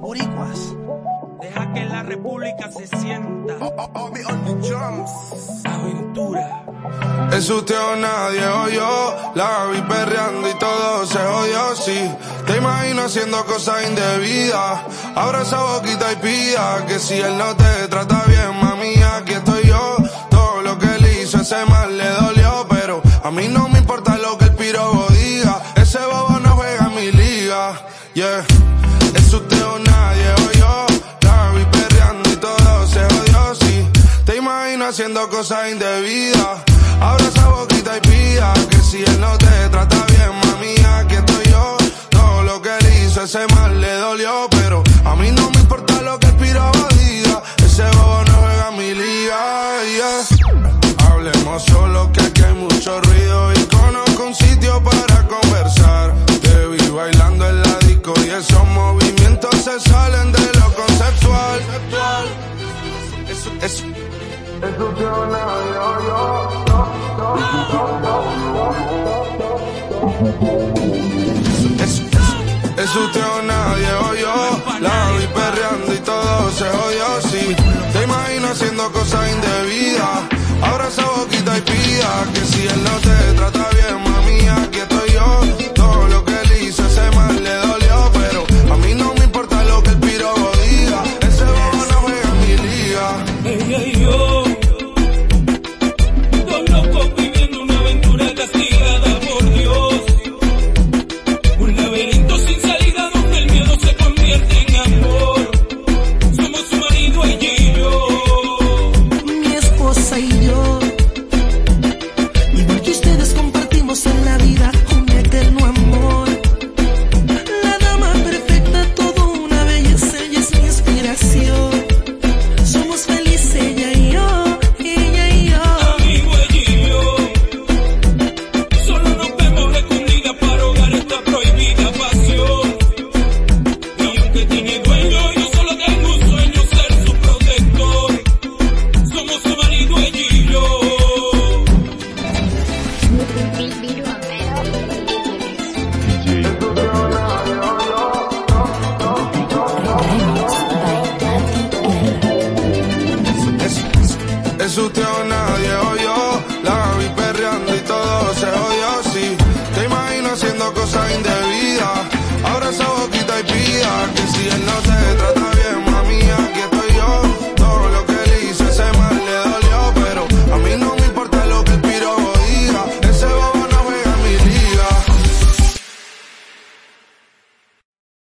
Boricuas. Deja que la república se sienta. Aventura. En su teo nadie oyó, la vi perreando y todo se odió, sí. Te imagino haciendo cosas indebidas, abra esa boquita y pida que si él no te trata bien, mami, aquí estoy yo. Todo lo que él hizo ese mal le dolió, pero a mí no me importa lo que el piro cosas indebidas. Ahora esa boquita y pida que si él no te trata bien, mami, aquí estoy yo. Todo lo que él hizo, ese mal Eso te o nadie o yo, la vi soy yo. resucitó nadie